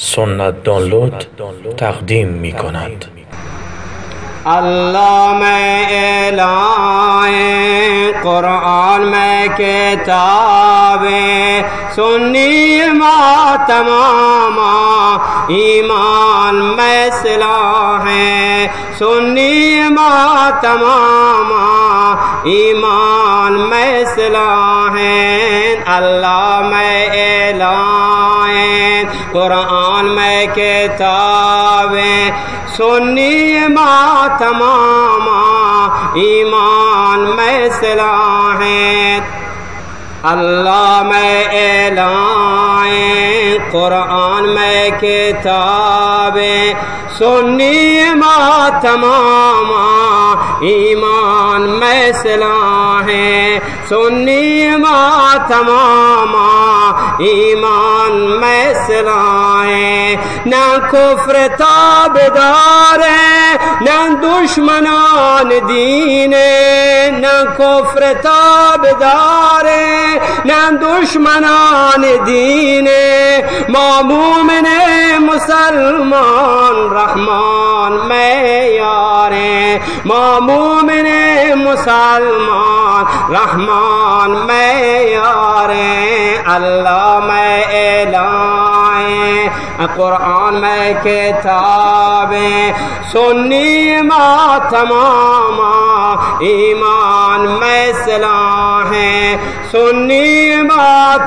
سنت دانلود تقدیم می کند اللہ میں الائیں قرآن میں کتابیں سنی ما تمام ایمان میں صلاحیں سنی ما تمام ایمان میں صلاحیں اللہ میں الائیں قرآن میں کتابیں سنی ماں تمام ایمان میں صلاحیں اللہ میں اعلان قرآن میں کتابیں سنی ما تمام ایمان میں صلاحیں سنی ما تمام ایمان میں صلاحیں نہ کفر تابدار نہ دشمنان دین نہ کفر تابدار نہ دشمنان دین مومن مسلمان رحمان میں یار مومن مسلمان رحمان میں یار اللہ میں اعلان قرآن میں کتابیں سنی ماں ایمان میں سلام ہے سنی ماں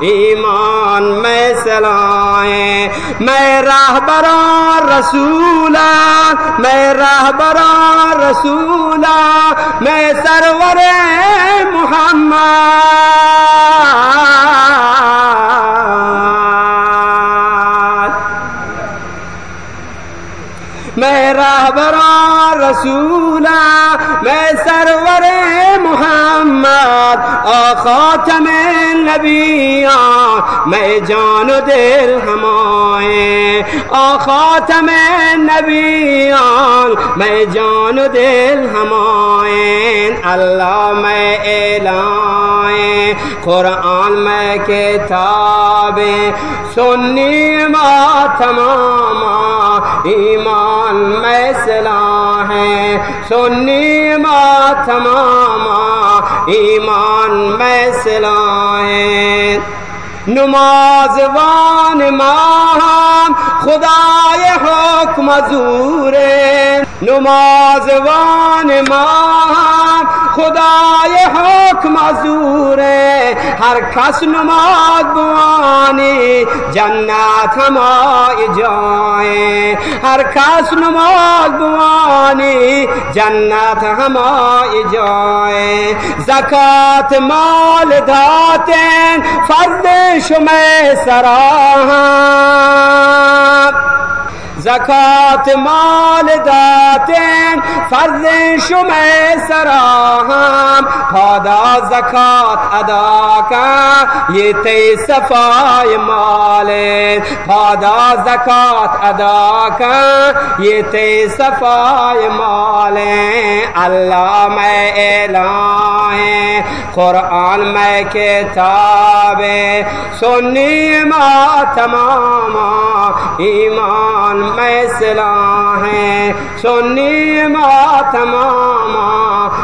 ایمان میں سلائیں میں راہبراں رسولا ہاں۔ میں راہبراں رسولا ہاں۔ میں سرور محمد خاتم نبیان میں جان و دل ہمائیں خاتم نبیان میں جان و دل ہمائیں اللہ میں اعلائیں قرآن میں کتابیں سنی ما تمام ایمان میں صلاحیں سنی ما تمام۔ ایمان میں صلاحیں نماز وان ماہم خدای حکم زور نماز وان ماہم خدای حکم زور ہر کس نماز بوانی جنت ہمائی جائیں ہر کس نماز بوانی جنت ہمائی جائیں زکات مال داتیں فرد شمع سراہم زکات مال داتیں فرض Allah سراہم پادا زکات ادا کا، یہ تی صفائی مال پادا زکات ادا کا، یہ تی صفائی مال اللہ میں اعلائیں قرآن میں کتابیں سنی ما تمام، ایمان میں صلاحیں سنی ما تمام،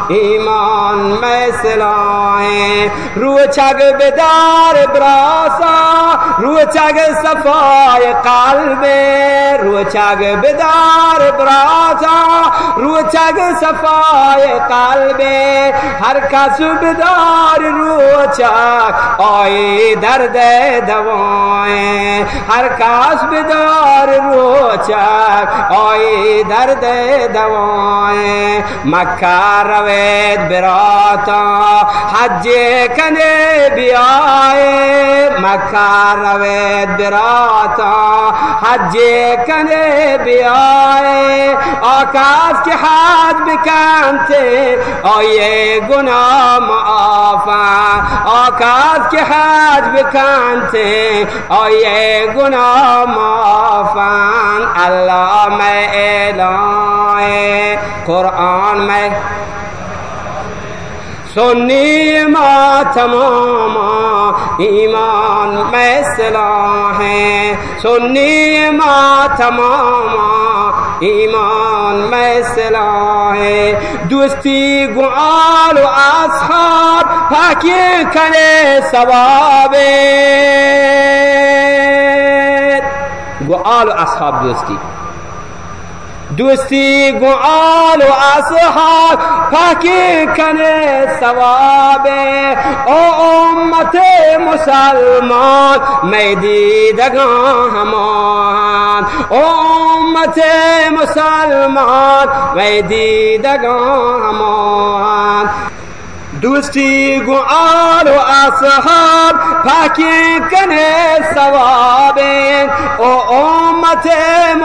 ایمان میں روح چگ بیدار براسا روح چھگ صفائے قلب روح چگ بیدار براسا روح چھگ صفائے قلب ہر کا صبدار روح چھگ آئے درد دوائیں، ہر کا صبدار روح چھگ آئے درد دوائیں، مکہ روید براسا تا حج کنے بھی آئے مکہ روید براتا حج کنے بھی آئے آکاف کے حاج بھی کانتے اور یہ گناہ معافا آکاف کے حاج بھی کانتے اور یہ گناہ معافا اللہ میں اعلان قرآن میں سنی ما تمام ایمان میں ہے۔ سنی ما تمام ایمان میں ہے۔ دوستی گعال و اصحاب پاکی کنے ثواب گعال و اصحاب دوستی۔ دوستی گعال و اصحاب، پاکی کنه ثواب. او امت مسلمان، می دیدگان همان او امت مسلمان، می دیدگان همان دوستی گو آل و اصحاب پاکی کنه ثواب. او امت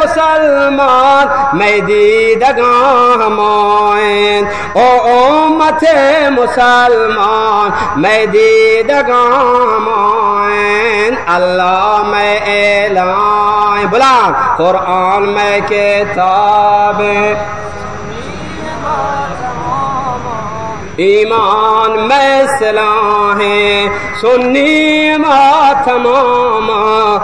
مسلمان می دیدگان هماین او امت مسلمان می دیدگان هماین الله میں اعلان. بلند قرآن میں کتاب ایمان میں سلام ہے۔ سنی مات ماما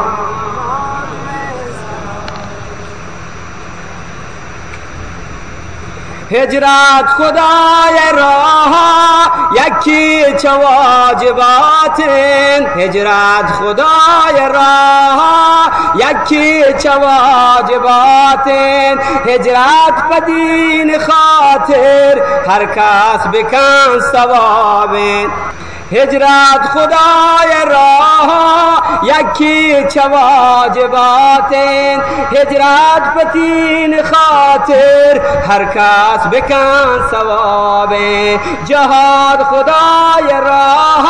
ہجرات خدا رو یکی چه واجبات هجرت خدای راه یکی چه واجبات هجرت بدین خاطر. هر کس بکن ثواب ہجرت خدا یا راہ، یکی چواجباتین ہجرت پتین خاطر، ہر کس بکن ثوابیں جہاد خدا یا راہ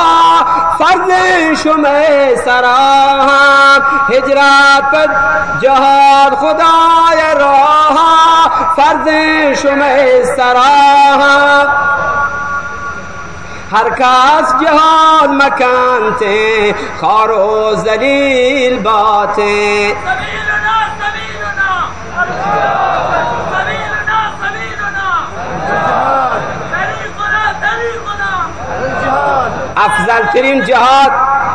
فرد شمع سراہم ہجرت پر جہاد خدا یا راہ فرد شمع سراہم کس جهاد مکانته خار و زلیل باته. سبيلنا سبيلنا سبيلنا سبيلنا طريقنا طريقنا افضل ترین جهاد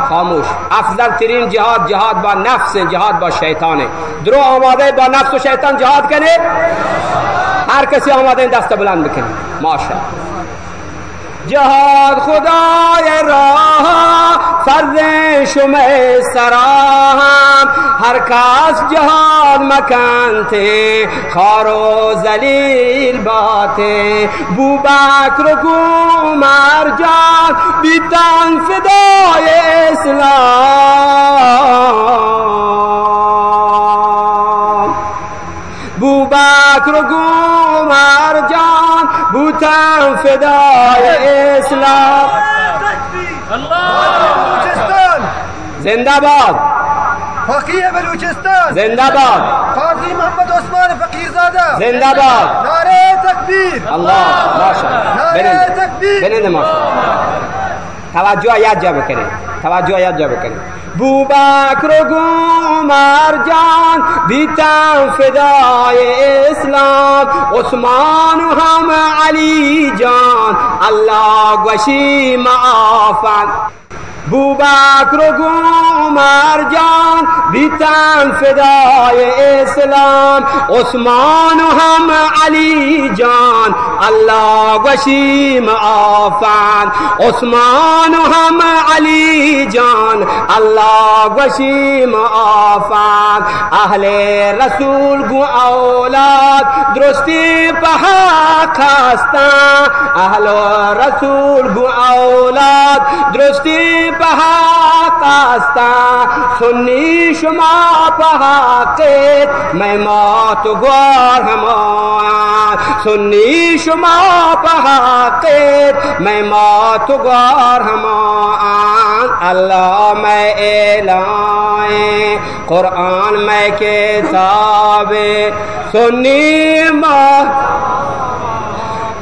خاموش افضل ترین جهاد جهاد با نفس جهاد با شیطانه. درو آماده با نفس و شیطان جهاد کنه هر کسی آماده دست بلند بکنه. ماشاءالله. جهاد خدای راه فرض شمه سراهم هر کس جهاد مکنته خار و زلیل باته بو بکر و گومر جان بیتن فدای اسلام. بو بکر و گومر جان بوتن فدای اسلام. زنده باد فقیه بلوچستان. زنده باد قاضی محمد عثمان فقیرزاده زنده باد نعره تکبیر. الله ماشاءالله. برنده تکبیر. برنده ماشاءالله. توجه یاد جا بکنه توجه یاد جا بکنه بو بکر و گومر جان بیتن فدای اسلام. عثمان و هم علی جان الله گوشی معافن. بو بکر و گومر جان بیتن فدای اسلام. عثمان و هم علی جان الله گوشی معافن عثمان و هم علی جان الله گوشی وفاق، اہل رسول گو اولاد، درستی پہا کھاستا، اہل رسول گو اولاد، درستی پہا کھاستا، سنی شما پہا قید، میں موت گوار ہموان سنی شما پہا قید، میں موت گوار ہمان اللہ میں اعلان، قرآن میں کتاب سنی ماں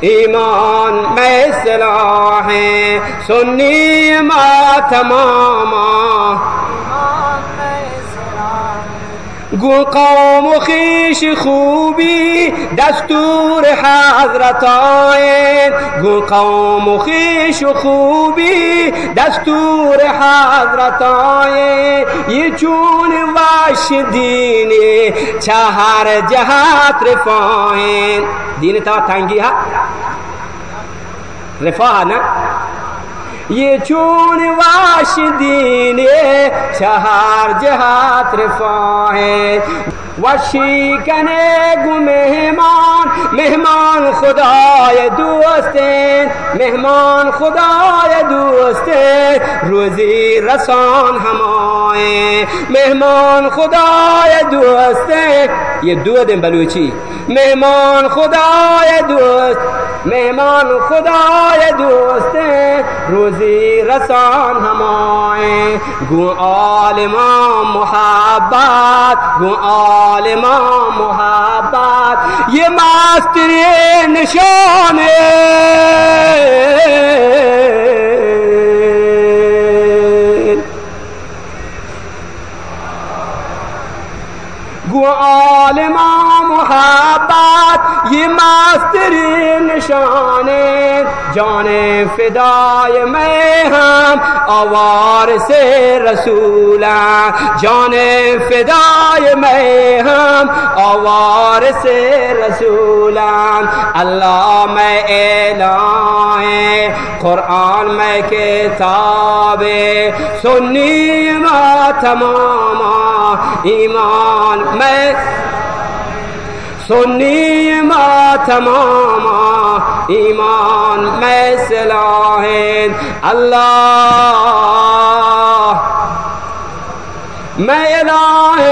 ایمان میں صلاح ہے، سنی ماں تمام گو قوم خیش خوبی دستور حضرت آین گو قوم خیش خوبی دستور حضرت آین یہ چون واش دینی چهر جهت رفاین دین تا تنگی ها؟ یہ چون واش دین چہار جہات رفا ہے و شیکن گو مهمان مهمان خدای دوست مهمان خدای دوست روزی رسان همای مهمان خدای دوست یه دو دن بلوچی مهمان خدای دوست مهمان خدای دوسته روزی رسان همای. گو عالمان محبت گو ظالماں محبت یہ ماستر نشان ہے۔ یه مستری نشانه جان فدای میں هم آوار سے رسولم جان فدای میں هم آوار سے رسولم الله می اعلان قرآن می کتاب سنی ما تماما ایمان می سنی ما تماما ایمان میں صلاح اللہ میں الہ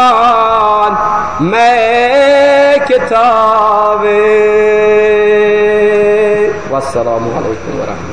قرآن میں کتاب والسلام علیکم ورحمۃ